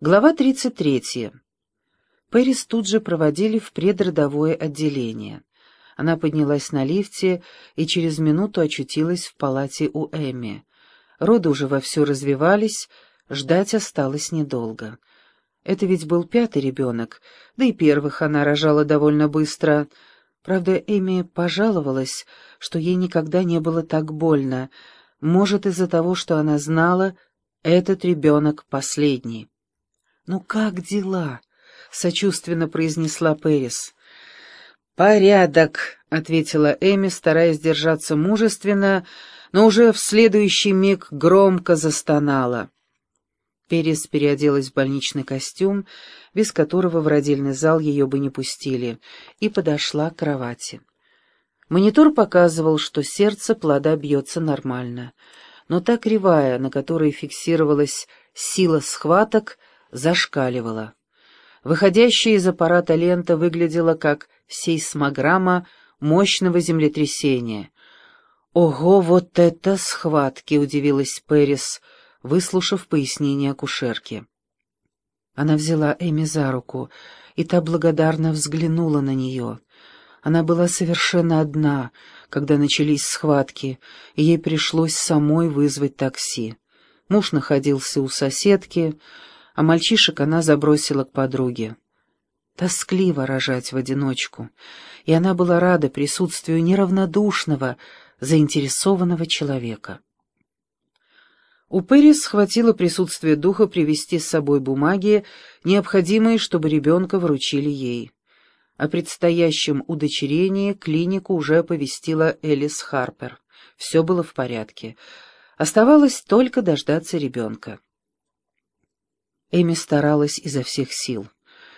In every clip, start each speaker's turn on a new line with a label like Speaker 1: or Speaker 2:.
Speaker 1: Глава 33. Пэрис тут же проводили в предродовое отделение. Она поднялась на лифте и через минуту очутилась в палате у Эми. Роды уже вовсю развивались, ждать осталось недолго. Это ведь был пятый ребенок, да и первых она рожала довольно быстро. Правда, Эми пожаловалась, что ей никогда не было так больно, может, из-за того, что она знала, этот ребенок последний. «Ну как дела?» — сочувственно произнесла Пэрис. «Порядок», — ответила Эми, стараясь держаться мужественно, но уже в следующий миг громко застонала. Перес переоделась в больничный костюм, без которого в родильный зал ее бы не пустили, и подошла к кровати. Монитор показывал, что сердце плода бьется нормально, но та кривая, на которой фиксировалась сила схваток, зашкаливала. Выходящая из аппарата лента выглядела как сейсмограмма мощного землетрясения. «Ого, вот это схватки!» — удивилась Пэрис, выслушав пояснение акушерки. Она взяла Эми за руку, и та благодарно взглянула на нее. Она была совершенно одна, когда начались схватки, и ей пришлось самой вызвать такси. Муж находился у соседки, а мальчишек она забросила к подруге. Тоскливо рожать в одиночку, и она была рада присутствию неравнодушного, заинтересованного человека. У Пэрис схватило присутствие духа привезти с собой бумаги, необходимые, чтобы ребенка вручили ей. О предстоящем удочерении клинику уже оповестила Элис Харпер. Все было в порядке. Оставалось только дождаться ребенка. Эми старалась изо всех сил,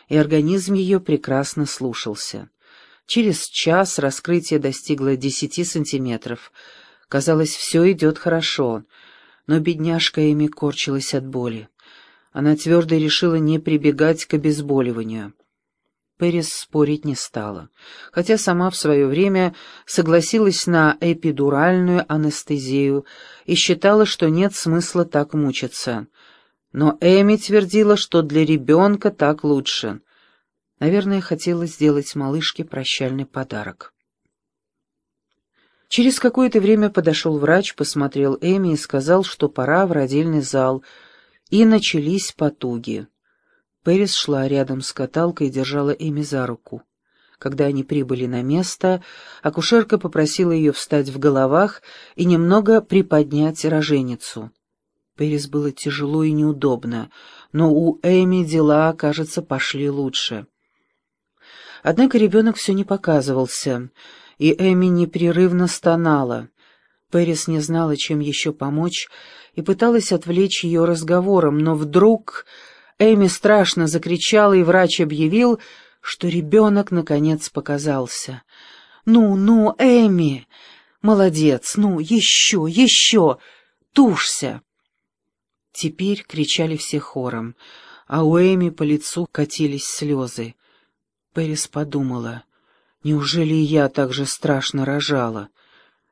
Speaker 1: и организм ее прекрасно слушался. Через час раскрытие достигло десяти сантиметров. Казалось, все идет хорошо, но бедняжка Эми корчилась от боли. Она твердо решила не прибегать к обезболиванию. Пэрис спорить не стала, хотя сама в свое время согласилась на эпидуральную анестезию и считала, что нет смысла так мучиться — но Эми твердила, что для ребенка так лучше. Наверное, хотела сделать малышке прощальный подарок. Через какое-то время подошел врач, посмотрел Эми и сказал, что пора в родильный зал, и начались потуги. Пэрис шла рядом с каталкой и держала Эми за руку. Когда они прибыли на место, акушерка попросила ее встать в головах и немного приподнять роженицу. Пэрис было тяжело и неудобно, но у Эми дела, кажется, пошли лучше. Однако ребенок все не показывался, и Эми непрерывно стонала. Пэрис не знала, чем еще помочь, и пыталась отвлечь ее разговором, но вдруг Эми страшно закричала, и врач объявил, что ребенок наконец показался. «Ну, ну, Эми! Молодец! Ну, еще, еще! Тушься!» Теперь кричали все хором, а у Эми по лицу катились слезы. Пэрис подумала, неужели я так же страшно рожала?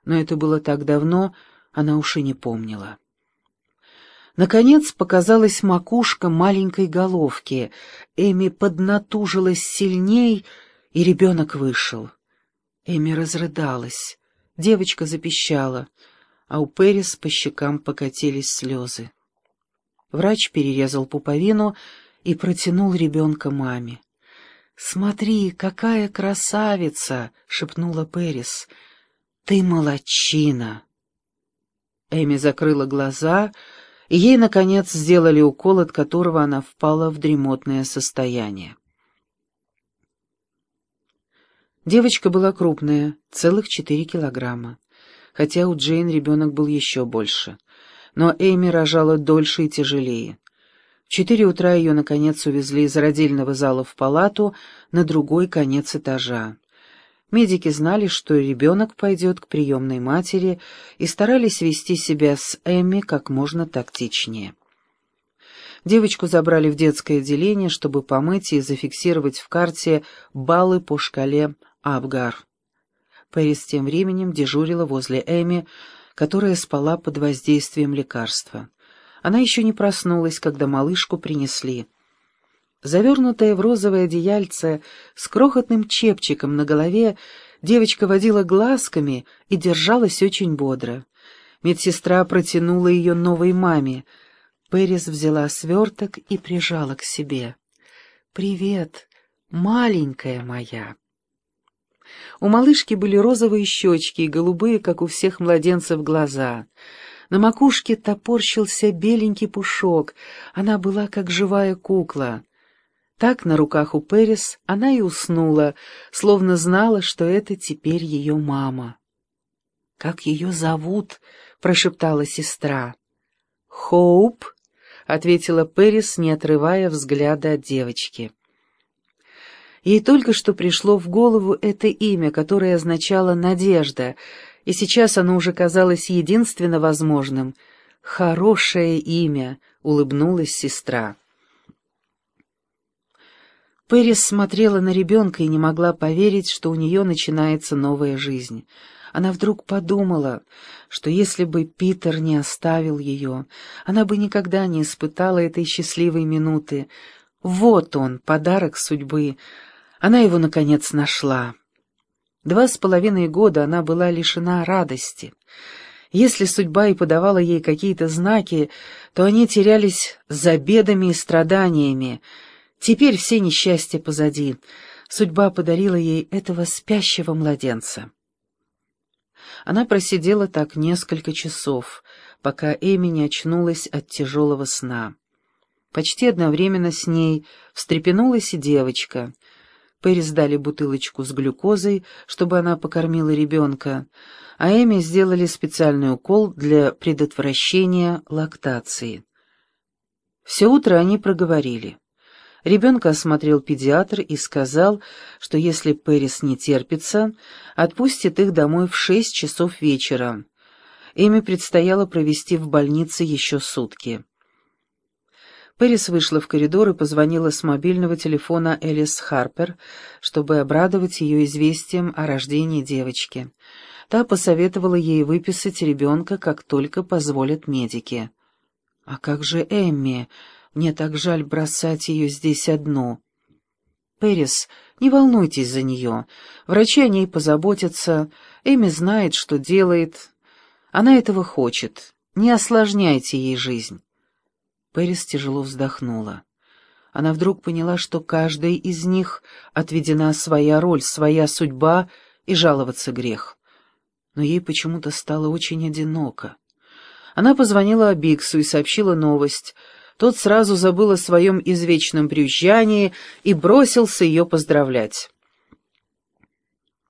Speaker 1: Но это было так давно, она уж и не помнила. Наконец показалась макушка маленькой головки. Эми поднатужилась сильней, и ребенок вышел. Эми разрыдалась. Девочка запищала, а у Пэрис по щекам покатились слезы. Врач перерезал пуповину и протянул ребенка маме. «Смотри, какая красавица!» — шепнула Перис. «Ты молодчина!» Эми закрыла глаза, и ей, наконец, сделали укол, от которого она впала в дремотное состояние. Девочка была крупная, целых четыре килограмма, хотя у Джейн ребенок был еще больше — но Эми рожала дольше и тяжелее. В четыре утра ее, наконец, увезли из родильного зала в палату на другой конец этажа. Медики знали, что ребенок пойдет к приемной матери, и старались вести себя с Эми как можно тактичнее. Девочку забрали в детское отделение, чтобы помыть и зафиксировать в карте баллы по шкале Абгар. Пэрис тем временем дежурила возле Эми, которая спала под воздействием лекарства. Она еще не проснулась, когда малышку принесли — Завернутая в розовое одеяльце с крохотным чепчиком на голове, девочка водила глазками и держалась очень бодро. Медсестра протянула ее новой маме. Пэрис взяла сверток и прижала к себе. «Привет, маленькая моя!» У малышки были розовые щечки и голубые, как у всех младенцев, глаза. На макушке топорщился беленький пушок, она была как живая кукла. Так на руках у Пэрис она и уснула, словно знала, что это теперь ее мама. «Как ее зовут?» — прошептала сестра. «Хоуп», — ответила Пэрис, не отрывая взгляда от девочки. Ей только что пришло в голову это имя, которое означало «надежда», и сейчас оно уже казалось единственно возможным. «Хорошее имя», — улыбнулась сестра. Пэрис смотрела на ребенка и не могла поверить, что у нее начинается новая жизнь. Она вдруг подумала, что если бы Питер не оставил ее, она бы никогда не испытала этой счастливой минуты. Вот он, подарок судьбы. Она его, наконец, нашла. Два с половиной года она была лишена радости. Если судьба и подавала ей какие-то знаки, то они терялись за бедами и страданиями, Теперь все несчастья позади. Судьба подарила ей этого спящего младенца. Она просидела так несколько часов, пока Эми не очнулась от тяжелого сна. Почти одновременно с ней встрепенулась и девочка. Пэрис дали бутылочку с глюкозой, чтобы она покормила ребенка, а Эми сделали специальный укол для предотвращения лактации. Все утро они проговорили. Ребенка осмотрел педиатр и сказал, что если Пэрис не терпится, отпустит их домой в шесть часов вечера. Эми предстояло провести в больнице еще сутки. Пэрис вышла в коридор и позвонила с мобильного телефона Элис Харпер, чтобы обрадовать ее известием о рождении девочки. Та посоветовала ей выписать ребенка, как только позволят медики. «А как же Эмми?» Мне так жаль бросать ее здесь одну. Пэрис, не волнуйтесь за нее. Врачи о ней позаботятся. Эми знает, что делает. Она этого хочет. Не осложняйте ей жизнь. Пэрис тяжело вздохнула. Она вдруг поняла, что каждой из них отведена своя роль, своя судьба и жаловаться грех. Но ей почему-то стало очень одиноко. Она позвонила Биксу и сообщила новость — тот сразу забыл о своем извечном брюзжании и бросился ее поздравлять.